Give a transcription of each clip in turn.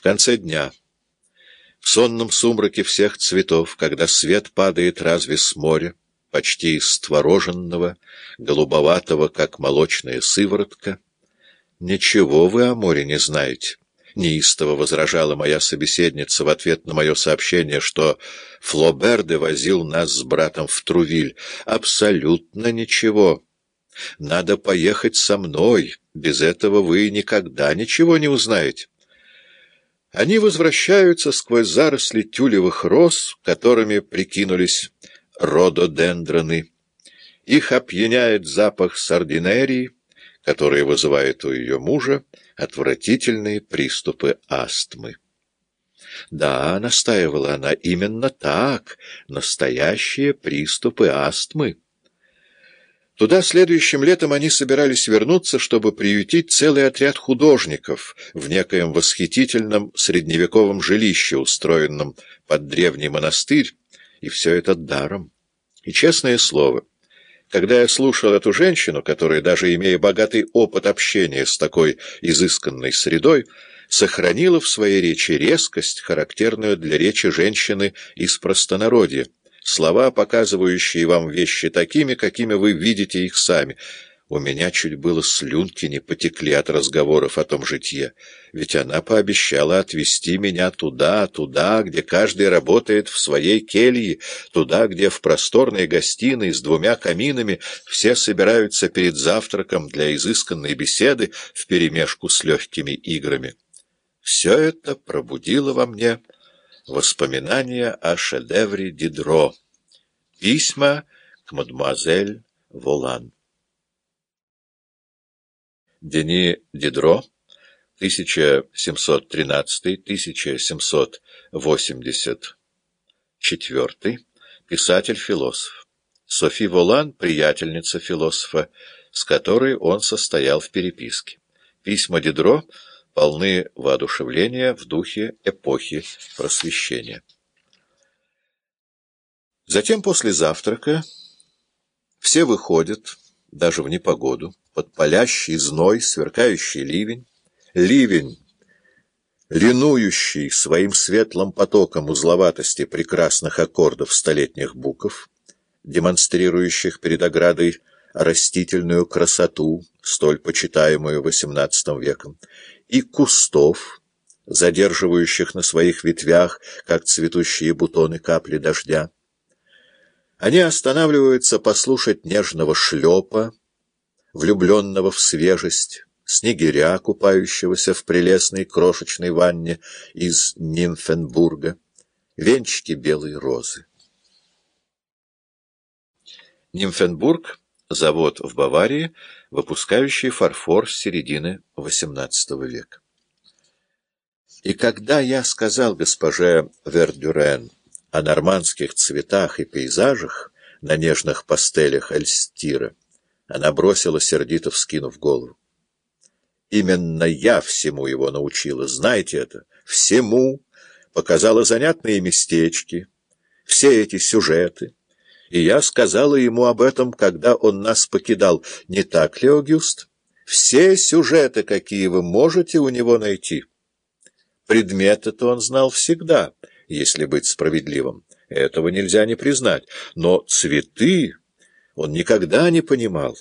В конце дня, в сонном сумраке всех цветов, когда свет падает разве с моря, почти створоженного, голубоватого, как молочная сыворотка, «Ничего вы о море не знаете», — неистово возражала моя собеседница в ответ на мое сообщение, что Флоберде возил нас с братом в Трувиль. «Абсолютно ничего. Надо поехать со мной. Без этого вы никогда ничего не узнаете». Они возвращаются сквозь заросли тюлевых роз, которыми прикинулись рододендроны. Их опьяняет запах сардинерии, который вызывает у ее мужа отвратительные приступы астмы. Да, настаивала она, именно так, настоящие приступы астмы. Туда следующим летом они собирались вернуться, чтобы приютить целый отряд художников в некоем восхитительном средневековом жилище, устроенном под древний монастырь, и все это даром. И честное слово, когда я слушал эту женщину, которая, даже имея богатый опыт общения с такой изысканной средой, сохранила в своей речи резкость, характерную для речи женщины из простонародья, слова, показывающие вам вещи такими, какими вы видите их сами. У меня чуть было слюнки не потекли от разговоров о том житье, ведь она пообещала отвезти меня туда, туда, где каждый работает в своей келье, туда, где в просторной гостиной с двумя каминами все собираются перед завтраком для изысканной беседы вперемешку с легкими играми. Все это пробудило во мне Воспоминания о шедевре Дидро. Письма к мадемуазель Волан. Дени Дидро, 1713-1784, писатель-философ. Софи Волан — приятельница философа, с которой он состоял в переписке. Письма Дидро — полны воодушевления в духе эпохи просвещения. Затем после завтрака все выходят, даже в непогоду, под палящий зной, сверкающий ливень, ливень, линующий своим светлым потоком узловатости прекрасных аккордов столетних букв, демонстрирующих перед оградой растительную красоту, столь почитаемую XVIII веком, и кустов, задерживающих на своих ветвях, как цветущие бутоны капли дождя. Они останавливаются послушать нежного шлепа, влюбленного в свежесть, снегиря, купающегося в прелестной крошечной ванне из Нимфенбурга, венчики белой розы. Нимфенбург завод в Баварии, выпускающий фарфор с середины XVIII века. И когда я сказал госпоже Вердюрен о нормандских цветах и пейзажах на нежных пастелях Эльстира, она бросила, сердито вскинув голову. Именно я всему его научила, знаете это, всему, показала занятные местечки, все эти сюжеты, и я сказала ему об этом, когда он нас покидал. Не так ли, Огюст? Все сюжеты, какие вы можете у него найти. Предметы-то он знал всегда, если быть справедливым. Этого нельзя не признать. Но цветы он никогда не понимал.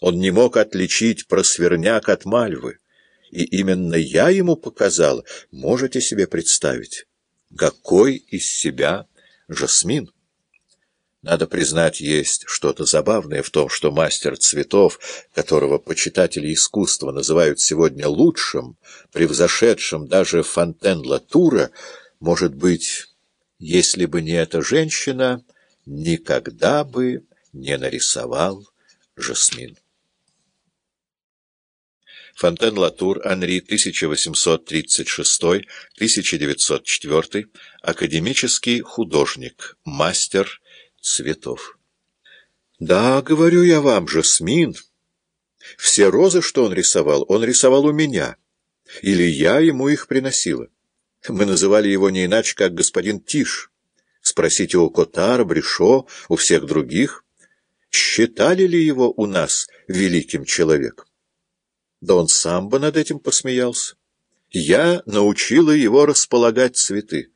Он не мог отличить просверняк от мальвы. И именно я ему показала, можете себе представить, какой из себя жасмин. Надо признать, есть что-то забавное в том, что мастер цветов, которого почитатели искусства называют сегодня лучшим, превзошедшим даже Фонтен-Латура, может быть, если бы не эта женщина, никогда бы не нарисовал Жасмин. Фонтен-Латур, Анри, 1836-1904, академический художник, мастер цветов. Да, говорю я вам, Жасмин. Все розы, что он рисовал, он рисовал у меня. Или я ему их приносила. Мы называли его не иначе, как господин Тиш. Спросите у Котара, Брешо, у всех других. Считали ли его у нас великим человеком? Да он сам бы над этим посмеялся. Я научила его располагать цветы.